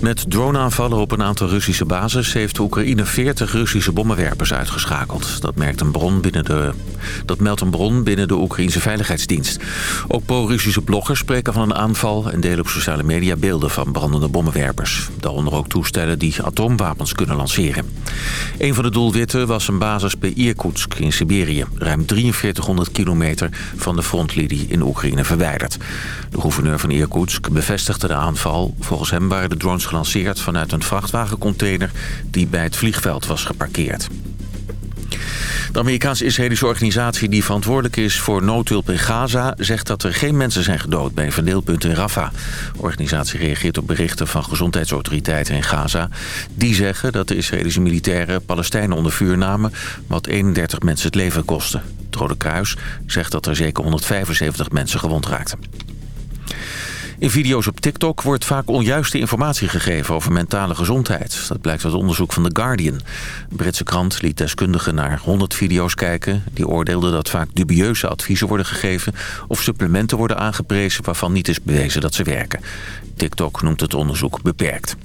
Met droneaanvallen op een aantal Russische bases... heeft Oekraïne 40 Russische bommenwerpers uitgeschakeld. Dat, merkt een bron binnen de, dat meldt een bron binnen de Oekraïnse Veiligheidsdienst. Ook pro-Russische bloggers spreken van een aanval... en delen op sociale media beelden van brandende bommenwerpers. Daaronder ook toestellen die atoomwapens kunnen lanceren. Een van de doelwitten was een basis bij Irkutsk in Siberië... ruim 4300 kilometer van de frontlinie in Oekraïne verwijderd. De gouverneur van Irkutsk bevestigde de aanval. Volgens hem waren de drones gelanceerd vanuit een vrachtwagencontainer die bij het vliegveld was geparkeerd. De Amerikaans-Israëlische organisatie die verantwoordelijk is voor noodhulp in Gaza... zegt dat er geen mensen zijn gedood bij een verdeelpunt in Rafah. De organisatie reageert op berichten van gezondheidsautoriteiten in Gaza. Die zeggen dat de Israëlische militairen Palestijnen onder vuur namen... wat 31 mensen het leven kostte. Het Rode Kruis zegt dat er zeker 175 mensen gewond raakten. In video's op TikTok wordt vaak onjuiste informatie gegeven over mentale gezondheid. Dat blijkt uit onderzoek van The Guardian. De Britse krant liet deskundigen naar 100 video's kijken. Die oordeelden dat vaak dubieuze adviezen worden gegeven... of supplementen worden aangeprezen waarvan niet is bewezen dat ze werken. TikTok noemt het onderzoek beperkt.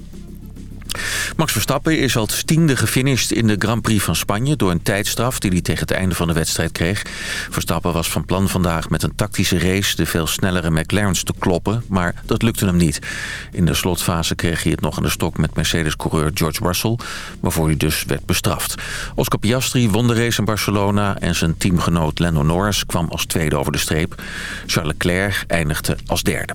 Max Verstappen is als tiende gefinished in de Grand Prix van Spanje... door een tijdstraf die hij tegen het einde van de wedstrijd kreeg. Verstappen was van plan vandaag met een tactische race... de veel snellere McLaren's te kloppen, maar dat lukte hem niet. In de slotfase kreeg hij het nog aan de stok met Mercedes-coureur George Russell... waarvoor hij dus werd bestraft. Oscar Piastri won de race in Barcelona... en zijn teamgenoot Lando Norris kwam als tweede over de streep. Charles Leclerc eindigde als derde.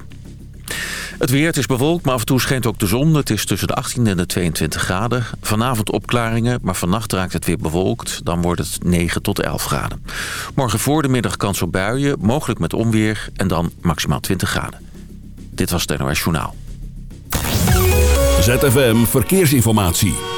Het weer, is bewolkt, maar af en toe schijnt ook de zon. Het is tussen de 18 en de 22 graden. Vanavond opklaringen, maar vannacht raakt het weer bewolkt. Dan wordt het 9 tot 11 graden. Morgen voor de middag kans op buien, mogelijk met onweer... en dan maximaal 20 graden. Dit was het NOS Journaal. ZFM Verkeersinformatie.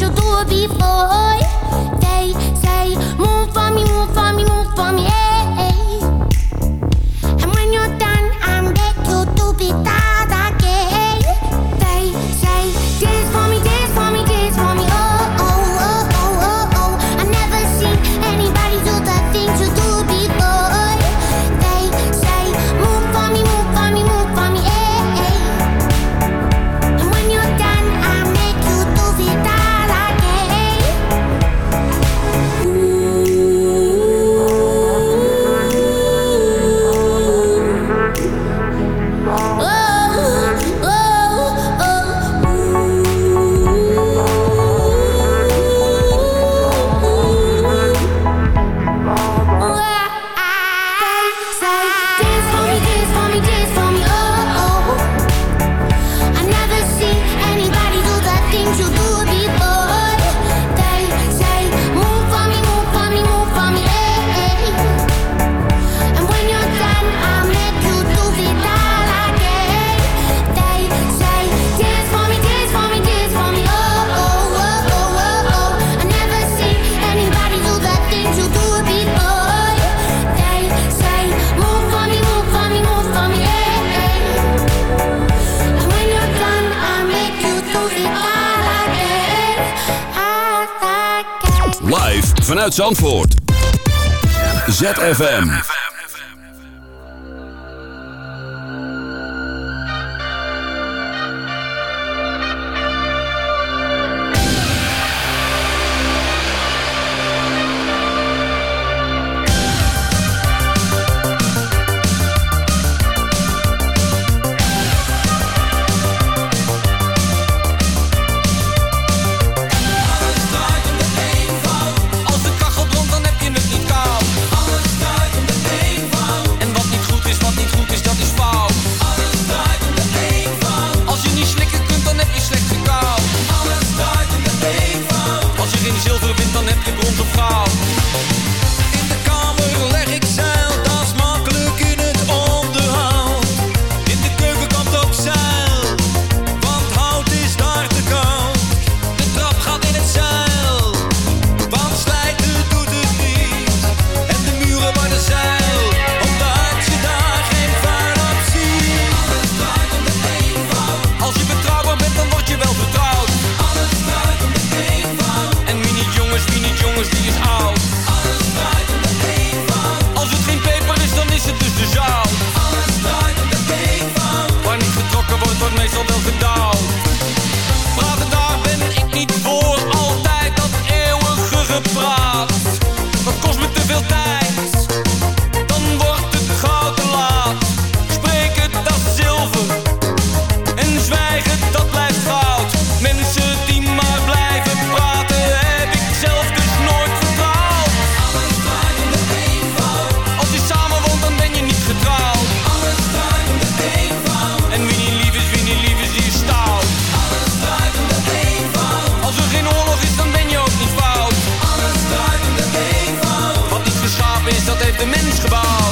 you do before? They uit Zandvoort. ZFM. de mens gebouwd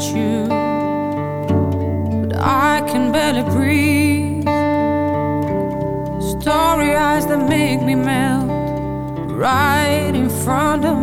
you, but I can barely breathe. Story eyes that make me melt right in front of me.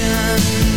I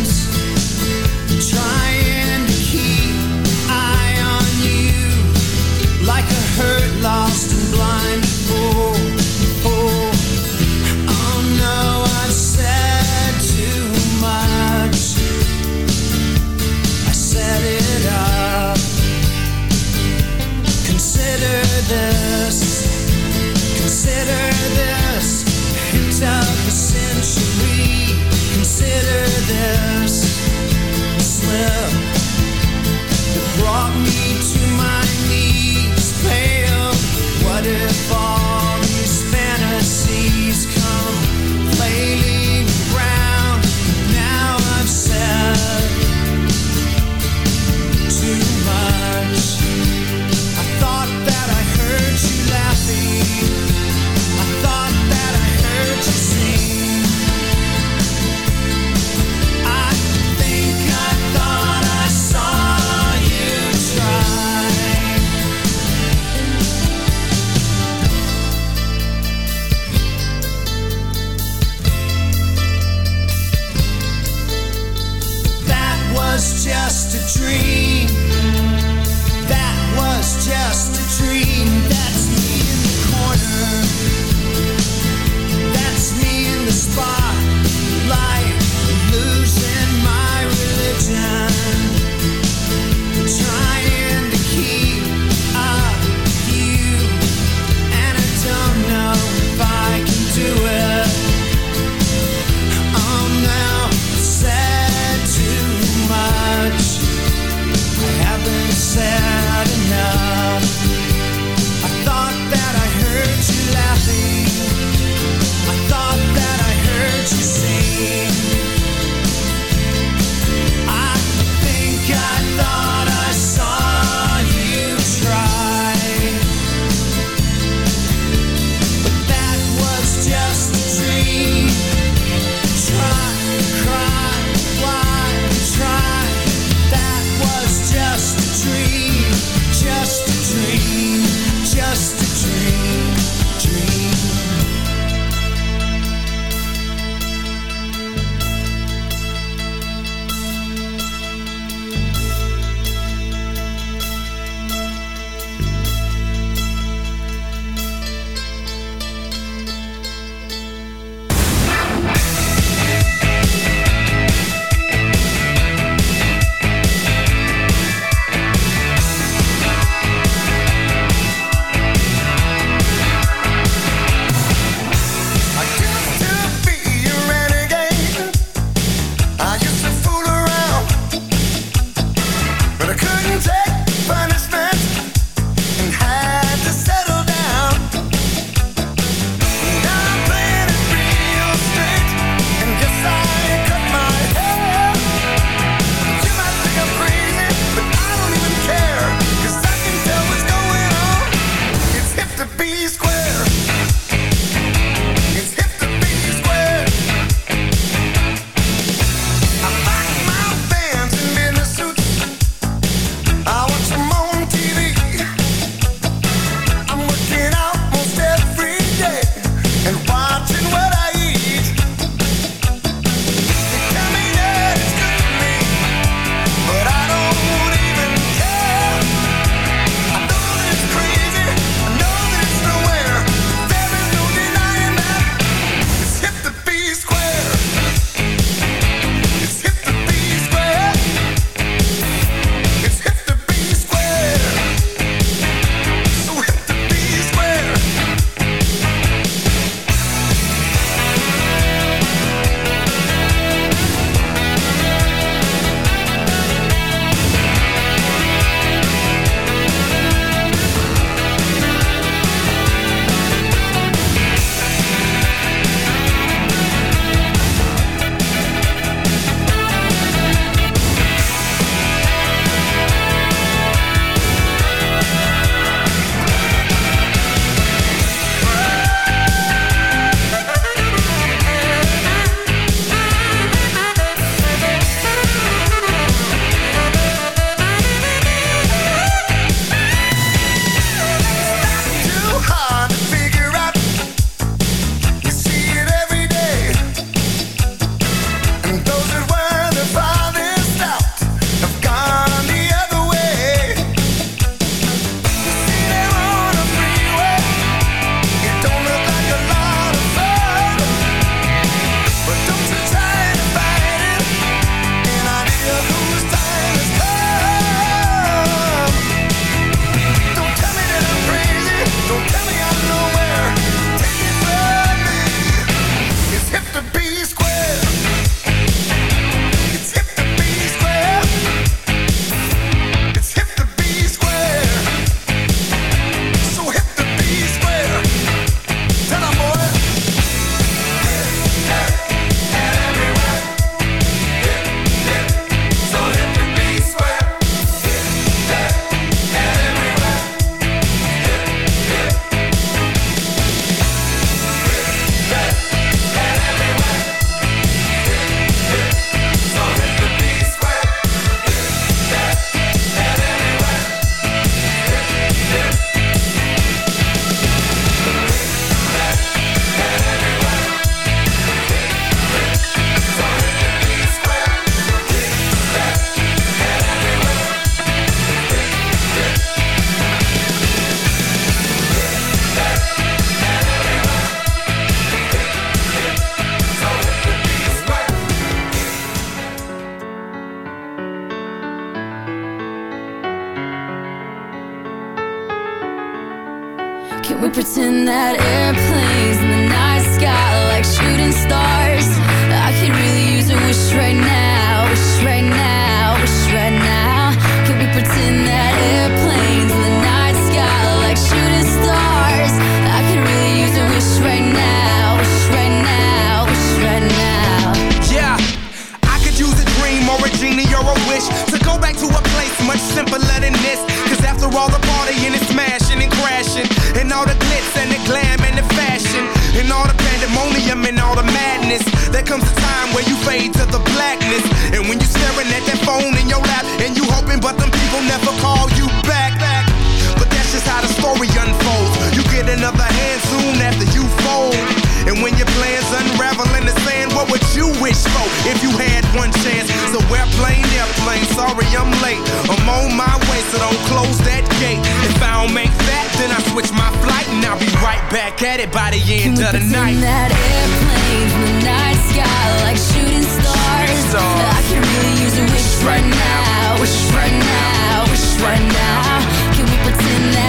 after you fold. And when your plans unravel in the sand, what would you wish for if you had one chance? So we're airplane, airplane, sorry I'm late. I'm on my way, so don't close that gate. If I don't make that, then I switch my flight and I'll be right back at it by the end of the night. that airplanes in the night sky like shooting stars. stars. I can really use a wish right now, wish right now, wish right now. Can we pretend that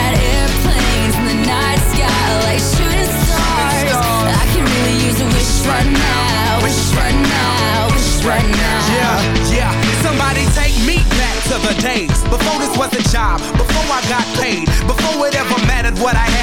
wish right now, wish right now, wish right now. Yeah, yeah. Somebody take me back to the days. Before this was a job, before I got paid, before it ever mattered what I had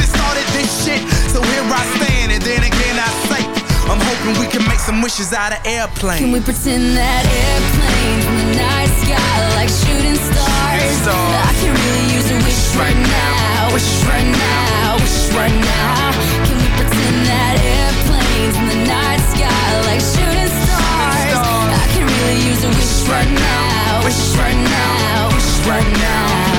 this shit? So here I stand, and then again I say, I'm hoping we can make some wishes out of airplanes. Can we pretend that airplanes in the night sky like shooting stars? stars. I can really use a wish right now, wish right now, wish right now. Can we pretend that airplanes in the night sky like shooting stars? I can really use a wish right now, wish right now, wish right now.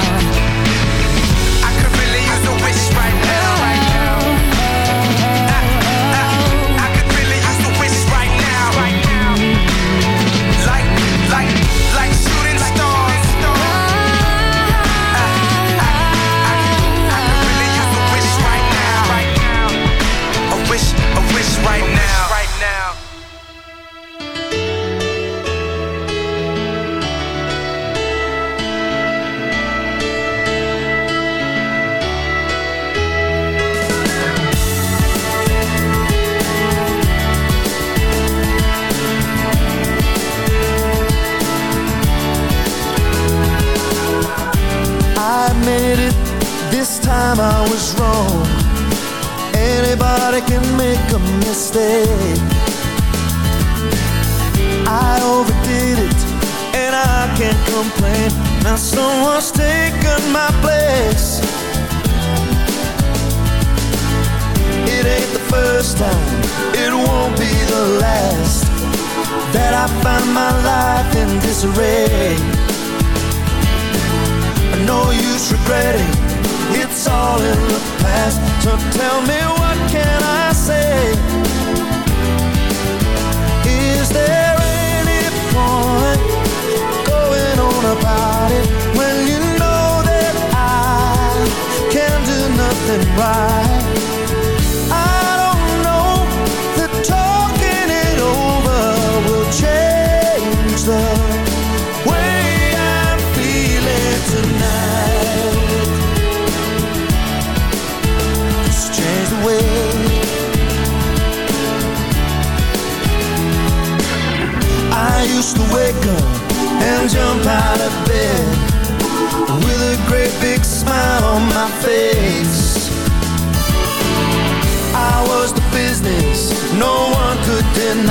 Could.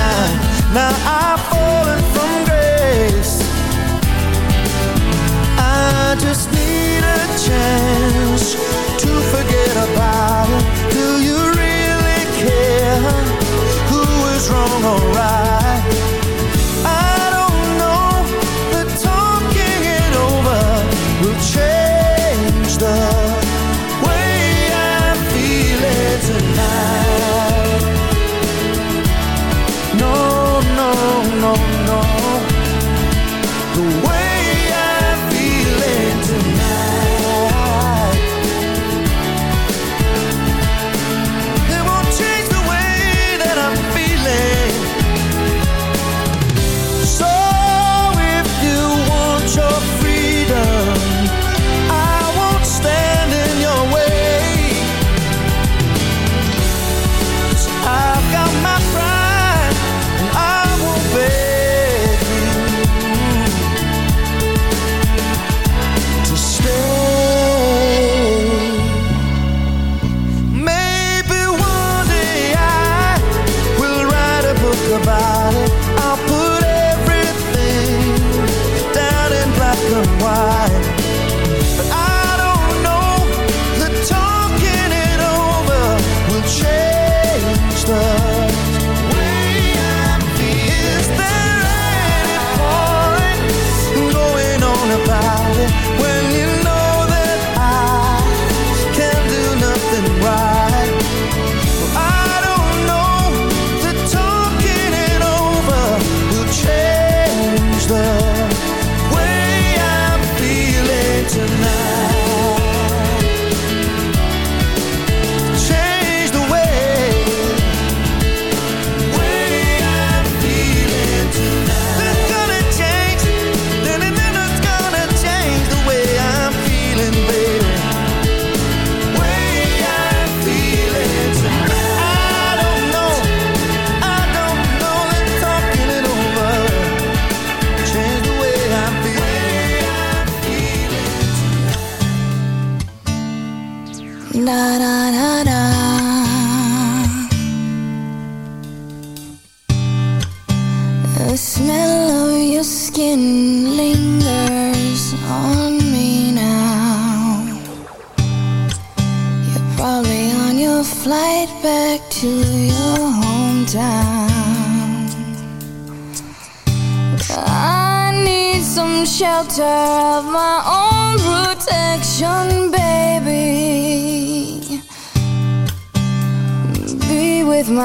Now I've fallen from grace. I just need a chance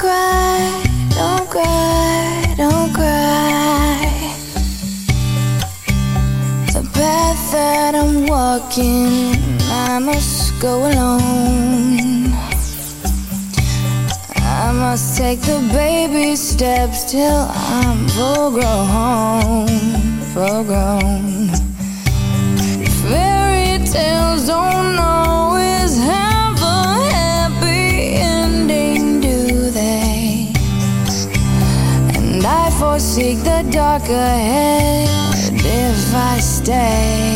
Don't cry, don't cry, don't cry. The path that I'm walking, I must go alone. I must take the baby steps till I'm full grown, full grown. Fairy tales don't know. foresee the dark ahead if I stay.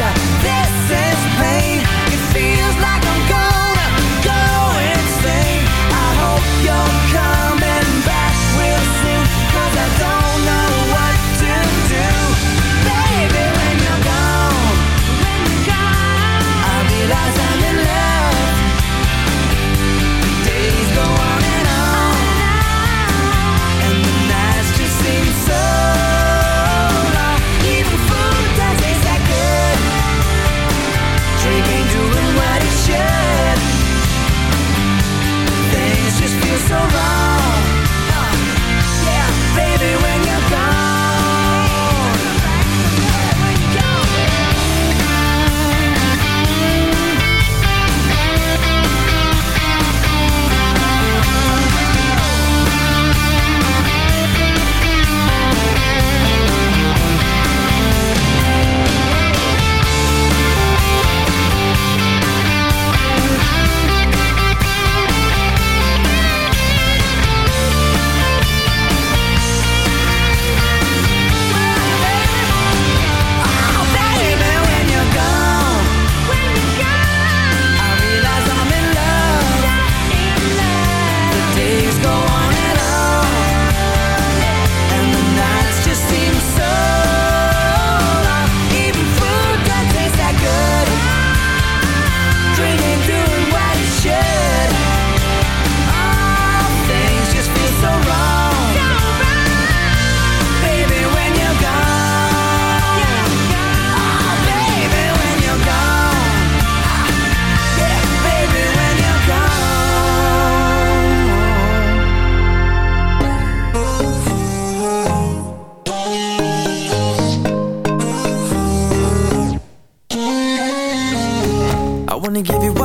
Yeah.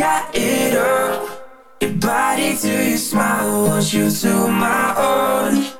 got it, all. Your body to your smile, want you to my own.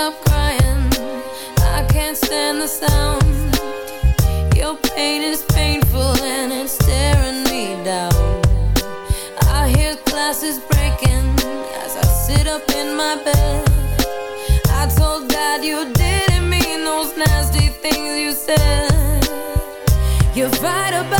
stop crying. I can't stand the sound. Your pain is painful and it's tearing me down. I hear glasses breaking as I sit up in my bed. I told God you didn't mean those nasty things you said. You fight about